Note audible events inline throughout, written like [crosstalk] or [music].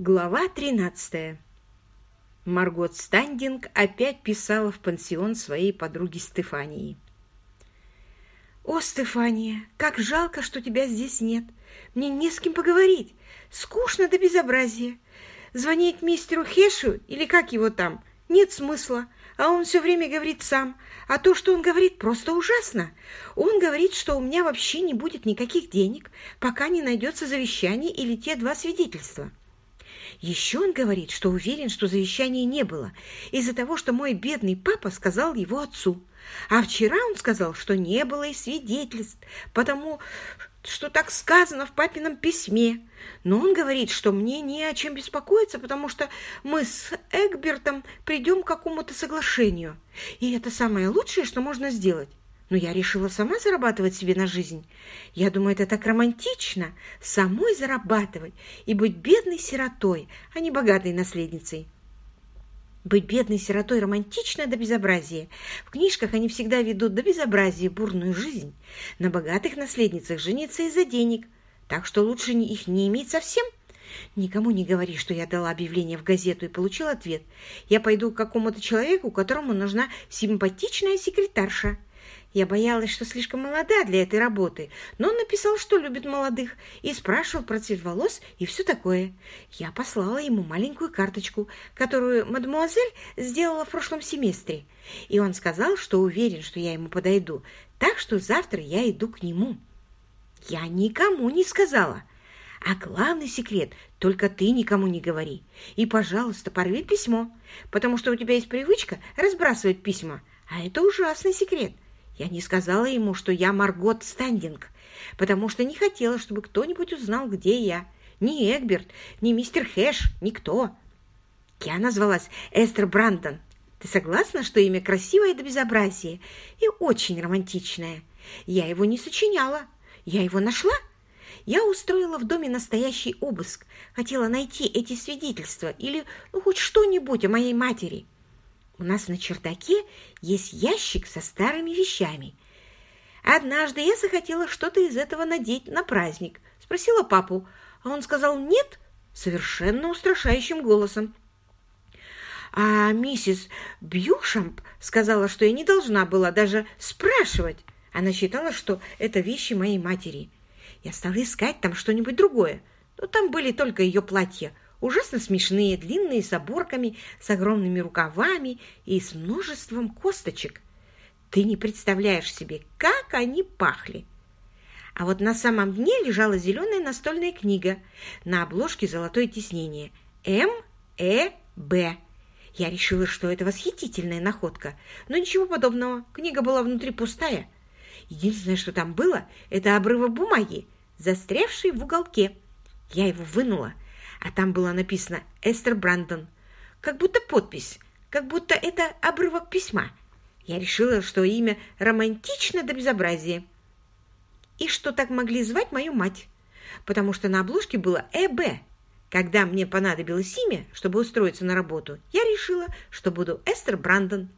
Глава 13. Маргот Стандинг опять писала в пансион своей подруги Стефании. «О, Стефания, как жалко, что тебя здесь нет. Мне не с кем поговорить. Скучно до безобразия. Звонить мистеру Хешу, или как его там, нет смысла, а он все время говорит сам. А то, что он говорит, просто ужасно. Он говорит, что у меня вообще не будет никаких денег, пока не найдется завещание или те два свидетельства». Еще он говорит, что уверен, что завещания не было, из-за того, что мой бедный папа сказал его отцу. А вчера он сказал, что не было и свидетельств, потому что так сказано в папином письме. Но он говорит, что мне не о чем беспокоиться, потому что мы с Эгбертом придем к какому-то соглашению. И это самое лучшее, что можно сделать. Но я решила сама зарабатывать себе на жизнь. Я думаю, это так романтично – самой зарабатывать и быть бедной сиротой, а не богатой наследницей. Быть бедной сиротой романтично до безобразия. В книжках они всегда ведут до безобразия бурную жизнь. На богатых наследницах жениться из-за денег, так что лучше их не иметь совсем. Никому не говори, что я дала объявление в газету и получил ответ. Я пойду к какому-то человеку, которому нужна симпатичная секретарша. Я боялась, что слишком молода для этой работы, но он написал, что любит молодых, и спрашивал про цвет волос и все такое. Я послала ему маленькую карточку, которую мадемуазель сделала в прошлом семестре, и он сказал, что уверен, что я ему подойду, так что завтра я иду к нему. Я никому не сказала. А главный секрет – только ты никому не говори. И, пожалуйста, порви письмо, потому что у тебя есть привычка разбрасывать письма, а это ужасный секрет – я не сказала ему, что я Маргот Стандинг, потому что не хотела, чтобы кто-нибудь узнал, где я. Ни Эгберт, ни мистер Хэш, никто. Я назвалась Эстер Брандон. Ты согласна, что имя красивое до безобразия и очень романтичное? Я его не сочиняла. Я его нашла. Я устроила в доме настоящий обыск. Хотела найти эти свидетельства или ну, хоть что-нибудь о моей матери. У нас на чердаке есть ящик со старыми вещами. Однажды я захотела что-то из этого надеть на праздник. Спросила папу, а он сказал «нет» совершенно устрашающим голосом. А миссис Бьюшамп сказала, что я не должна была даже спрашивать. Она считала, что это вещи моей матери. Я стала искать там что-нибудь другое, но там были только ее платья – ужасно смешные, длинные, с оборками, с огромными рукавами и с множеством косточек. Ты не представляешь себе, как они пахли. А вот на самом дне лежала зеленая настольная книга, на обложке золотое тиснение М-Э-Б. Я решила, что это восхитительная находка, но ничего подобного, книга была внутри пустая. Единственное, что там было, это обрывок бумаги, застрявший в уголке. Я его вынула – а там было написано «Эстер Брандон». Как будто подпись, как будто это обрывок письма. Я решила, что имя романтично до безобразия. И что так могли звать мою мать, потому что на обложке было «ЭБ». Когда мне понадобилось имя, чтобы устроиться на работу, я решила, что буду Эстер Брандон.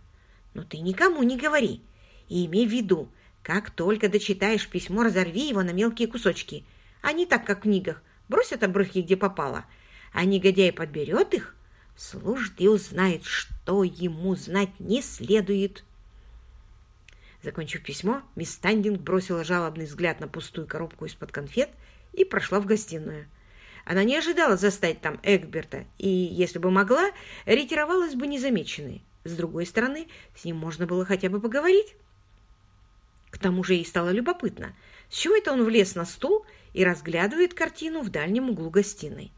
Но ты никому не говори. И имей в виду, как только дочитаешь письмо, разорви его на мелкие кусочки, а не так, как в книгах, бросят обрывки где попало, а негодяй подберет их, служит и узнает, что ему знать не следует. Закончив письмо, мисс Стандинг бросила жалобный взгляд на пустую коробку из-под конфет и прошла в гостиную. Она не ожидала застать там Эгберта и, если бы могла, ретировалась бы незамеченной. С другой стороны, с ним можно было хотя бы поговорить. К тому же ей стало любопытно, с чего это он влез на стул и разглядывает картину в дальнем углу гостиной.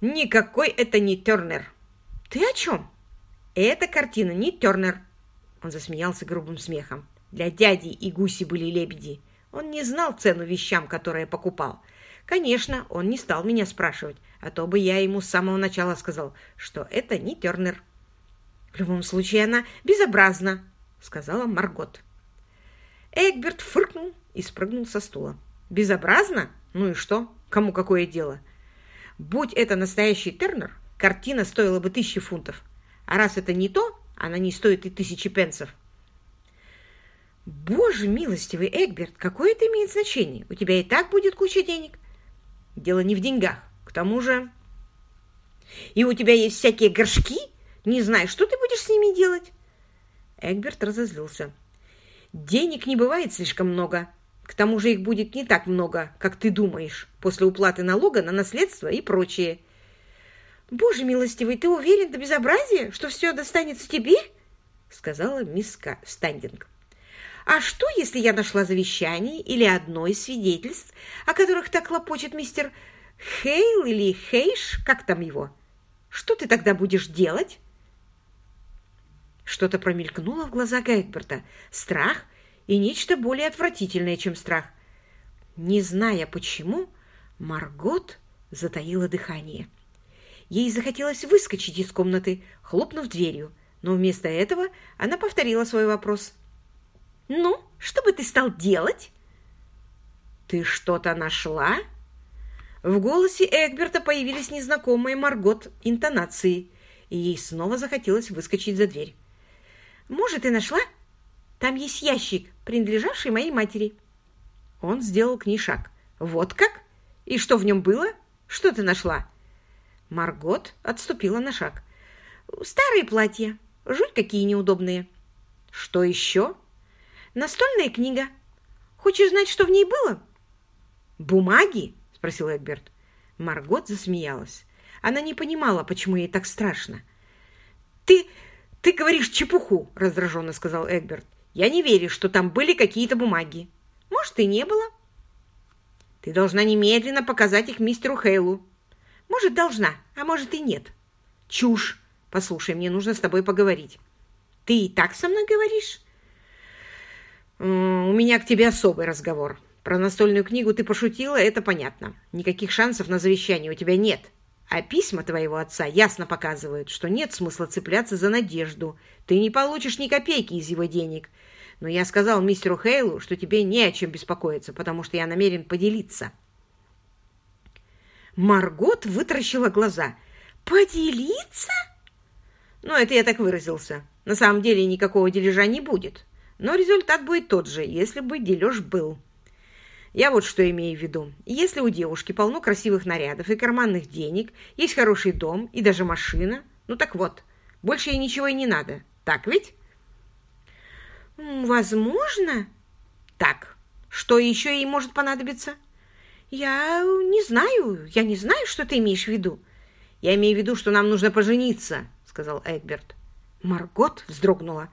«Никакой это не Тернер!» «Ты о чем?» «Эта картина не Тернер!» Он засмеялся грубым смехом. «Для дяди и гуси были лебеди. Он не знал цену вещам, которые покупал. Конечно, он не стал меня спрашивать, а то бы я ему с самого начала сказал, что это не Тернер». «В любом случае она безобразна», — сказала Маргот. Эгберт фыркнул и спрыгнул со стула. Безобразно? Ну и что? Кому какое дело? Будь это настоящий Тернер, картина стоила бы тысячи фунтов. А раз это не то, она не стоит и тысячи пенсов. Боже милостивый, Эгберт, какое это имеет значение? У тебя и так будет куча денег. Дело не в деньгах. К тому же... И у тебя есть всякие горшки? Не знаю, что ты будешь с ними делать?» Эгберт разозлился. «Денег не бывает слишком много. К тому же их будет не так много, как ты думаешь, после уплаты налога на наследство и прочее. «Боже милостивый, ты уверен до безобразия, что все достанется тебе?» — сказала мисс Стандинг. «А что, если я нашла завещание или одно из свидетельств, о которых так хлопочет мистер Хейл или Хейш, как там его? Что ты тогда будешь делать?» Что-то промелькнуло в глазах Эгберта. Страх и нечто более отвратительное, чем страх. Не зная почему, Маргот затаила дыхание. Ей захотелось выскочить из комнаты, хлопнув дверью, но вместо этого она повторила свой вопрос. «Ну, что бы ты стал делать?» «Ты что-то нашла?» В голосе Эгберта появились незнакомые Маргот интонации, и ей снова захотелось выскочить за дверь. «Может, и нашла? Там есть ящик, принадлежавший моей матери». Он сделал к ней шаг. «Вот как? И что в нем было? Что ты нашла?» Маргот отступила на шаг. «Старые платья. Жуть какие неудобные». «Что еще?» «Настольная книга. Хочешь знать, что в ней было?» «Бумаги?» — спросил Эдберт. Маргот засмеялась. Она не понимала, почему ей так страшно. «Ты... ты говоришь чепуху!» — раздраженно сказал Эгберт. «Я не верю, что там были какие-то бумаги. Может, и не было. Ты должна немедленно показать их мистеру Хейлу. Может, должна, а может и нет. Чушь. Послушай, мне нужно с тобой поговорить. Ты и так со мной говоришь? У меня к тебе особый разговор. Про настольную книгу ты пошутила, это понятно. Никаких шансов на завещание у тебя нет. А письма твоего отца ясно показывают, что нет смысла цепляться за надежду. Ты не получишь ни копейки из его денег. Но я сказал мистеру Хейлу, что тебе не о чем беспокоиться, потому что я намерен поделиться. Маргот вытаращила глаза. «Поделиться?» «Ну, это я так выразился. На самом деле никакого дележа не будет. Но результат будет тот же, если бы дележ был. Я вот что имею в виду. Если у девушки полно красивых нарядов и карманных денег, есть хороший дом и даже машина, ну так вот, больше ей ничего и не надо. Так ведь?» «Возможно». «Так, что еще ей может понадобиться?» «Я не знаю, я не знаю, что ты имеешь в виду». «Я имею в виду, что нам нужно пожениться», — сказал Эгберт. Маргот вздрогнула.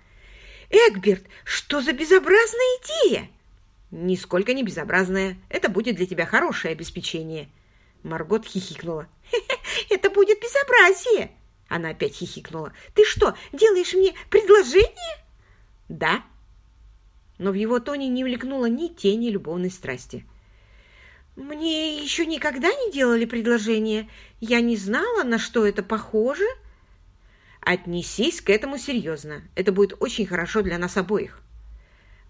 «Эгберт, что за безобразная идея?» «Нисколько не безобразная. Это будет для тебя хорошее обеспечение». Маргот хихикнула. «Хе [laughs] -хе, «Это будет безобразие!» Она опять хихикнула. «Ты что, делаешь мне предложение?» «Да». Но в его тоне не влекнуло ни тени любовной страсти. «Мне еще никогда не делали предложение. Я не знала, на что это похоже». «Отнесись к этому серьезно. Это будет очень хорошо для нас обоих».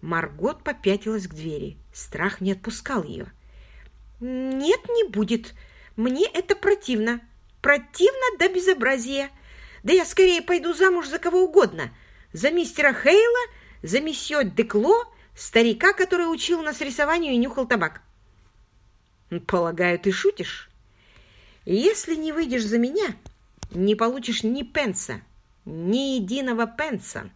Маргот попятилась к двери. Страх не отпускал ее. «Нет, не будет. Мне это противно. Противно до безобразия. Да я скорее пойду замуж за кого угодно. За мистера Хейла, за месье Декло, старика, который учил нас рисованию и нюхал табак. Полагаю, ты шутишь? Если не выйдешь за меня, не получишь ни пенса, ни единого пенса.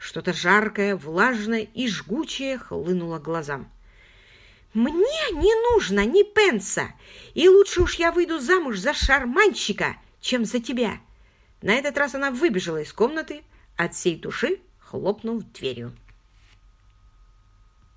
Что-то жаркое, влажное и жгучее хлынуло глазам. «Мне не нужно ни пенса, и лучше уж я выйду замуж за шарманщика, чем за тебя». На этот раз она выбежала из комнаты, от всей души хлопнув дверью.